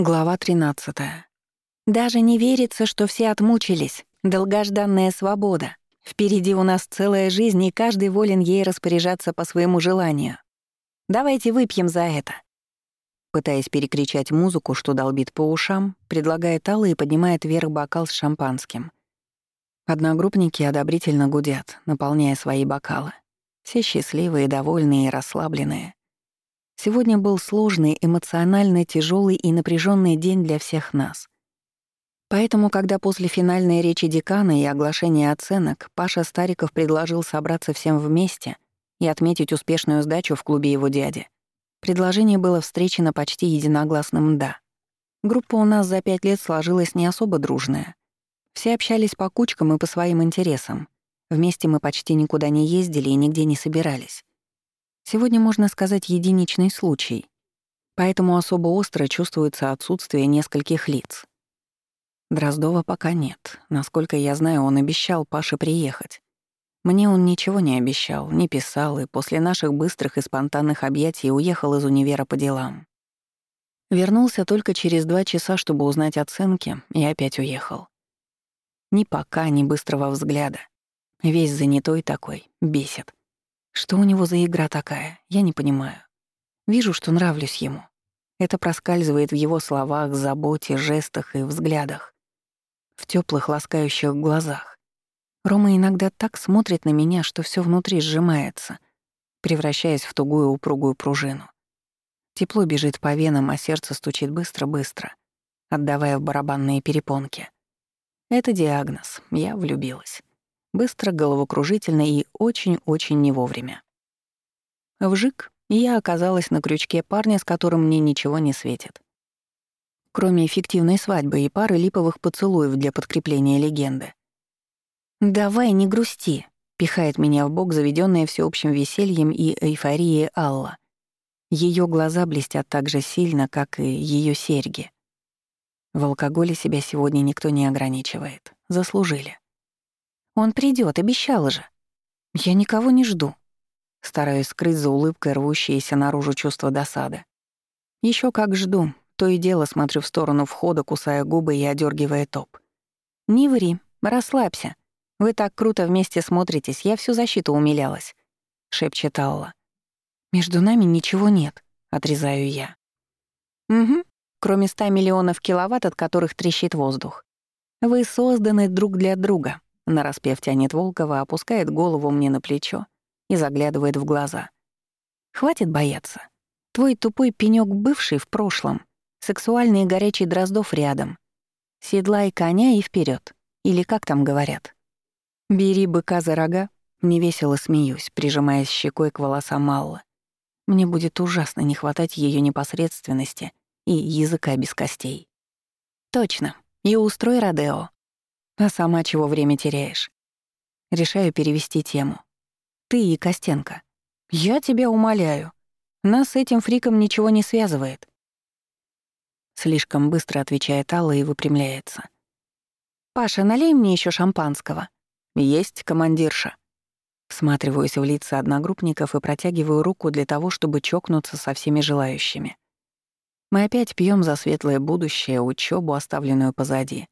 Глава 13. Даже не верится, что все отмучились. Долгожданная свобода. Впереди у нас целая жизнь, и каждый волен ей распоряжаться по своему желанию. Давайте выпьем за это. Пытаясь перекричать музыку, что долбит по ушам, предлагает Алла и поднимает вверх бокал с шампанским. Одногруппники одобрительно гудят, наполняя свои бокалы. Все счастливые, довольные и расслабленные. Сегодня был сложный, эмоционально тяжелый и напряженный день для всех нас. Поэтому, когда после финальной речи декана и оглашения оценок Паша Стариков предложил собраться всем вместе и отметить успешную сдачу в клубе его дяди, предложение было встречено почти единогласным «да». Группа у нас за пять лет сложилась не особо дружная. Все общались по кучкам и по своим интересам. Вместе мы почти никуда не ездили и нигде не собирались. Сегодня, можно сказать, единичный случай, поэтому особо остро чувствуется отсутствие нескольких лиц. Дроздова пока нет. Насколько я знаю, он обещал Паше приехать. Мне он ничего не обещал, не писал, и после наших быстрых и спонтанных объятий уехал из универа по делам. Вернулся только через два часа, чтобы узнать оценки, и опять уехал. Ни пока, ни быстрого взгляда. Весь занятой такой, бесит. Что у него за игра такая, я не понимаю. Вижу, что нравлюсь ему. Это проскальзывает в его словах, заботе, жестах и взглядах. В теплых, ласкающих глазах. Рома иногда так смотрит на меня, что все внутри сжимается, превращаясь в тугую упругую пружину. Тепло бежит по венам, а сердце стучит быстро-быстро, отдавая в барабанные перепонки. Это диагноз. Я влюбилась. Быстро, головокружительно и очень-очень не вовремя. Вжик, и я оказалась на крючке парня, с которым мне ничего не светит. Кроме эффективной свадьбы и пары липовых поцелуев для подкрепления легенды. «Давай, не грусти», — пихает меня в бок заведенная всеобщим весельем и эйфорией Алла. Ее глаза блестят так же сильно, как и ее серьги. В алкоголе себя сегодня никто не ограничивает. Заслужили. Он придет, обещал же. Я никого не жду. Стараюсь скрыть за улыбкой рвущееся наружу чувство досады. Еще как жду, то и дело смотрю в сторону входа, кусая губы и одергивая топ. «Не ври, расслабься. Вы так круто вместе смотритесь, я всю защиту умилялась», — шепчет Алла. «Между нами ничего нет», — отрезаю я. «Угу, кроме ста миллионов киловатт, от которых трещит воздух. Вы созданы друг для друга, Нараспев тянет Волкова, опускает голову мне на плечо и заглядывает в глаза. «Хватит бояться. Твой тупой пенёк бывший в прошлом, сексуальный и горячий Дроздов рядом. Седлай коня и вперед, Или как там говорят? Бери быка за рога. Невесело смеюсь, прижимаясь щекой к волосам Маллы. Мне будет ужасно не хватать ее непосредственности и языка без костей. Точно. И устрой Родео. А сама чего время теряешь? Решаю перевести тему. Ты и Костенко. Я тебя умоляю. Нас с этим фриком ничего не связывает. Слишком быстро отвечает Алла и выпрямляется. «Паша, налей мне еще шампанского». «Есть, командирша». Всматриваюсь в лица одногруппников и протягиваю руку для того, чтобы чокнуться со всеми желающими. Мы опять пьем за светлое будущее, учебу, оставленную позади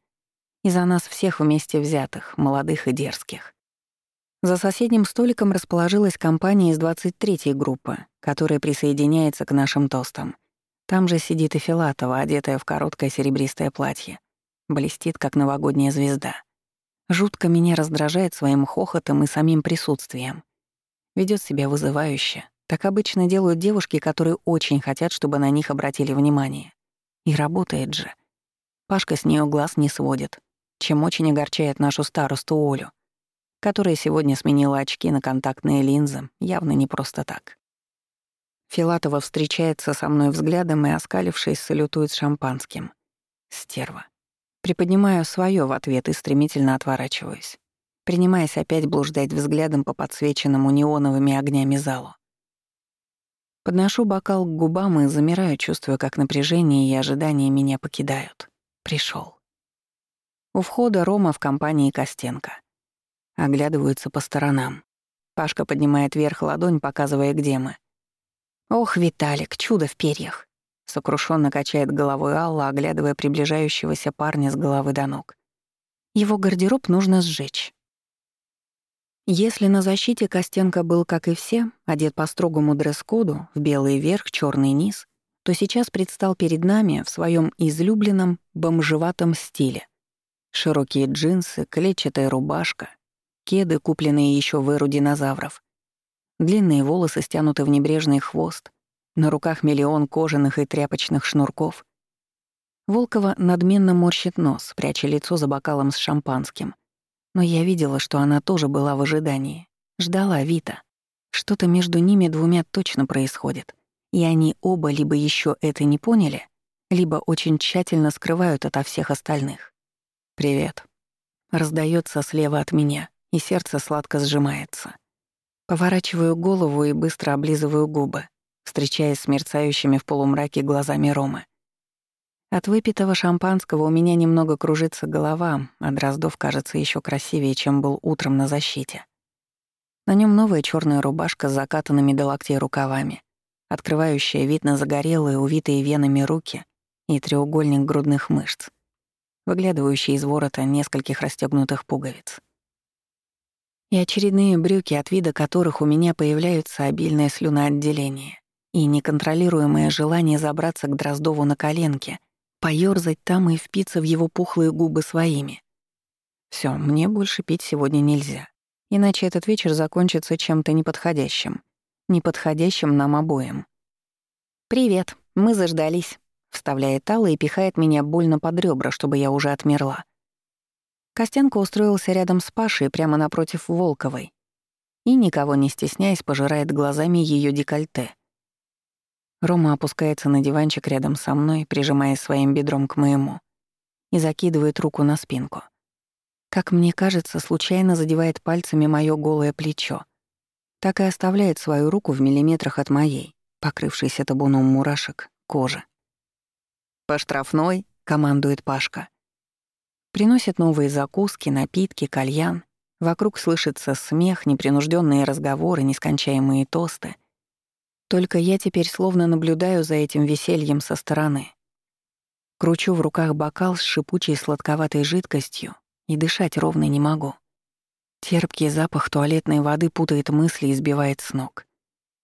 и за нас всех вместе взятых, молодых и дерзких. За соседним столиком расположилась компания из 23-й группы, которая присоединяется к нашим тостам. Там же сидит и Филатова, одетая в короткое серебристое платье. Блестит, как новогодняя звезда. Жутко меня раздражает своим хохотом и самим присутствием. Ведет себя вызывающе. Так обычно делают девушки, которые очень хотят, чтобы на них обратили внимание. И работает же. Пашка с нее глаз не сводит, чем очень огорчает нашу старосту Олю, которая сегодня сменила очки на контактные линзы, явно не просто так. Филатова встречается со мной взглядом и, оскалившись, салютует шампанским. Стерва. Приподнимаю свое в ответ и стремительно отворачиваюсь, принимаясь опять блуждать взглядом по подсвеченному неоновыми огнями залу. Подношу бокал к губам и замираю, чувствуя, как напряжение и ожидание меня покидают. Пришел. У входа Рома в компании Костенко. Оглядываются по сторонам. Пашка поднимает вверх ладонь, показывая, где мы. «Ох, Виталик, чудо в перьях!» Сокрушенно качает головой Алла, оглядывая приближающегося парня с головы до ног. Его гардероб нужно сжечь. Если на защите Костенко был, как и все, одет по строгому дресс-коду, в белый верх, черный низ, то сейчас предстал перед нами в своем излюбленном бомжеватом стиле. Широкие джинсы, клетчатая рубашка, кеды, купленные еще в эру динозавров, длинные волосы стянуты в небрежный хвост, на руках миллион кожаных и тряпочных шнурков, Волкова надменно морщит нос, пряча лицо за бокалом с шампанским. Но я видела, что она тоже была в ожидании. Ждала Вита. Что-то между ними двумя точно происходит. И они оба либо еще это не поняли, либо очень тщательно скрывают ото всех остальных. «Привет». Раздается слева от меня, и сердце сладко сжимается. Поворачиваю голову и быстро облизываю губы, встречаясь с мерцающими в полумраке глазами Ромы. От выпитого шампанского у меня немного кружится голова, а Дроздов кажется еще красивее, чем был утром на защите. На нем новая черная рубашка с закатанными до локтей рукавами, открывающая вид на загорелые, увитые венами руки и треугольник грудных мышц, выглядывающий из ворота нескольких расстегнутых пуговиц. И очередные брюки, от вида которых у меня появляются обильное слюноотделение и неконтролируемое желание забраться к Дроздову на коленки поёрзать там и впиться в его пухлые губы своими. Все, мне больше пить сегодня нельзя, иначе этот вечер закончится чем-то неподходящим. Неподходящим нам обоим. «Привет, мы заждались», — вставляет Алла и пихает меня больно под ребра, чтобы я уже отмерла. Костенко устроился рядом с Пашей прямо напротив Волковой и, никого не стесняясь, пожирает глазами ее декольте — Рома опускается на диванчик рядом со мной, прижимая своим бедром к моему, и закидывает руку на спинку. Как мне кажется, случайно задевает пальцами моё голое плечо. Так и оставляет свою руку в миллиметрах от моей, покрывшейся табуном мурашек, кожи. «По штрафной», — командует Пашка. Приносит новые закуски, напитки, кальян. Вокруг слышится смех, непринужденные разговоры, нескончаемые тосты — только я теперь словно наблюдаю за этим весельем со стороны. Кручу в руках бокал с шипучей сладковатой жидкостью и дышать ровно не могу. Терпкий запах туалетной воды путает мысли и сбивает с ног.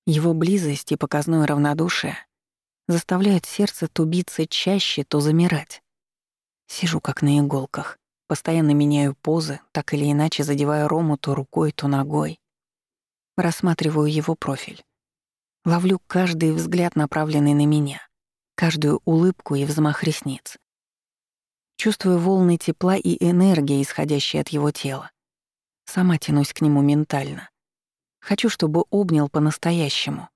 Его близость и показное равнодушие заставляют сердце то биться чаще, то замирать. Сижу как на иголках, постоянно меняю позы, так или иначе задевая Рому то рукой, то ногой. Рассматриваю его профиль. Ловлю каждый взгляд, направленный на меня, каждую улыбку и взмах ресниц. Чувствую волны тепла и энергии, исходящие от его тела. Сама тянусь к нему ментально. Хочу, чтобы обнял по-настоящему.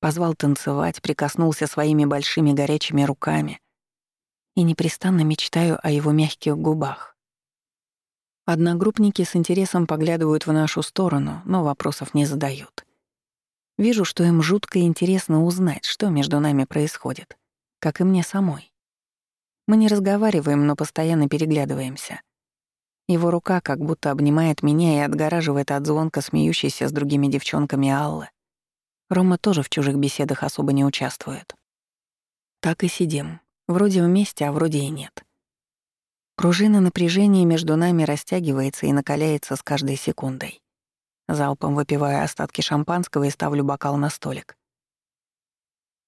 Позвал танцевать, прикоснулся своими большими горячими руками и непрестанно мечтаю о его мягких губах. Одногруппники с интересом поглядывают в нашу сторону, но вопросов не задают. Вижу, что им жутко интересно узнать, что между нами происходит, как и мне самой. Мы не разговариваем, но постоянно переглядываемся. Его рука как будто обнимает меня и отгораживает от звонка смеющейся с другими девчонками Аллы. Рома тоже в чужих беседах особо не участвует. Так и сидим. Вроде вместе, а вроде и нет. Пружина напряжения между нами растягивается и накаляется с каждой секундой. Залпом выпиваю остатки шампанского и ставлю бокал на столик.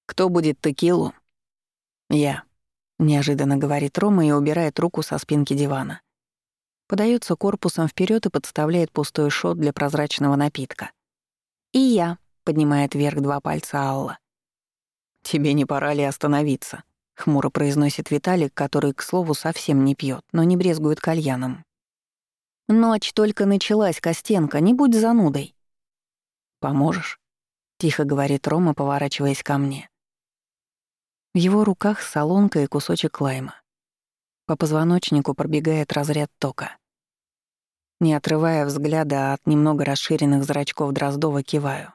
«Кто будет текилу?» «Я», — неожиданно говорит Рома и убирает руку со спинки дивана. Подается корпусом вперед и подставляет пустой шот для прозрачного напитка. «И я», — поднимает вверх два пальца Алла. «Тебе не пора ли остановиться?» — хмуро произносит Виталик, который, к слову, совсем не пьет, но не брезгует кальяном. Ночь только началась, Костенко, не будь занудой. «Поможешь?» — тихо говорит Рома, поворачиваясь ко мне. В его руках солонка и кусочек лайма. По позвоночнику пробегает разряд тока. Не отрывая взгляда от немного расширенных зрачков Дроздова, киваю.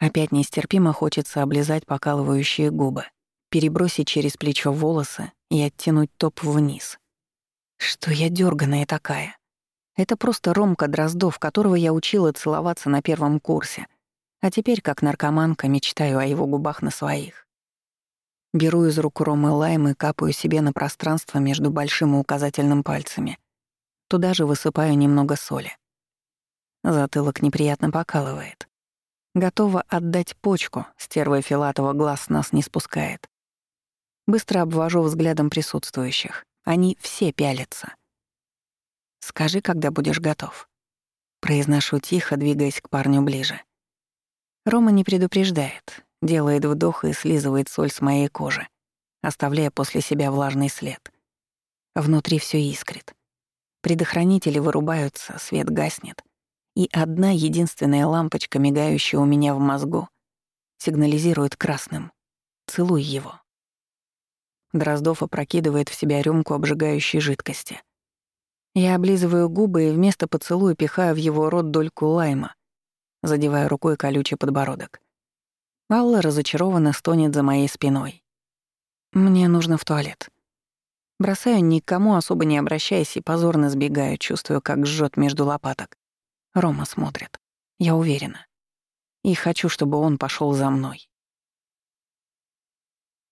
Опять нестерпимо хочется облизать покалывающие губы, перебросить через плечо волосы и оттянуть топ вниз. Что я дёрганая такая? Это просто Ромка Дроздов, которого я учила целоваться на первом курсе. А теперь, как наркоманка, мечтаю о его губах на своих. Беру из рук Ромы лайм и капаю себе на пространство между большим и указательным пальцами. Туда же высыпаю немного соли. Затылок неприятно покалывает. Готова отдать почку, стерва Филатова глаз нас не спускает. Быстро обвожу взглядом присутствующих. Они все пялятся. «Скажи, когда будешь готов». Произношу тихо, двигаясь к парню ближе. Рома не предупреждает, делает вдох и слизывает соль с моей кожи, оставляя после себя влажный след. Внутри все искрит. Предохранители вырубаются, свет гаснет. И одна единственная лампочка, мигающая у меня в мозгу, сигнализирует красным. Целуй его. Дроздов опрокидывает в себя рюмку обжигающей жидкости. Я облизываю губы и вместо поцелуя пихаю в его рот дольку лайма, задевая рукой колючий подбородок. Алла разочарованно стонет за моей спиной. «Мне нужно в туалет». Бросаю никому, особо не обращаясь, и позорно сбегаю, чувствую, как жжет между лопаток. Рома смотрит. Я уверена. И хочу, чтобы он пошел за мной.